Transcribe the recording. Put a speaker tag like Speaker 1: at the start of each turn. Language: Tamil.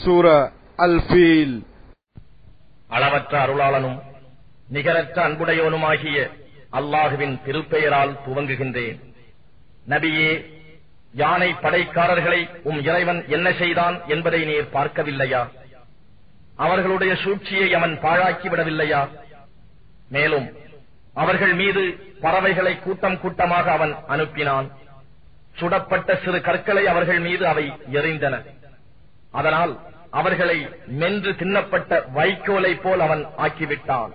Speaker 1: சூர அல் ஃபீல்
Speaker 2: அளவற்ற அருளாளனும் நிகரற்ற அன்புடையவனுமாகிய அல்லாஹுவின் திருப்பெயரால் துவங்குகின்றேன். நபியே யானை படைக்காரர்களை உம் இறைவன் என்ன செய்தான் என்பதை நீர் பார்க்கவில்லையா? அவர்களுடைய சூழ்ச்சியை அவன் பாழாக்கி விடவில்லையா மேலும் அவர்கள் மீது பறவைகளை கூட்டம் கூட்டமாக அவன் அனுப்பினான். சுடப்பட்ட சிறு கற்களை அவர்கள் மீது அவை எறிந்தன. அதனால் அவர்களை மென்று தின்னப்பட்ட வைக்கோலை போல் அவன் ஆக்கிவிட்டான்.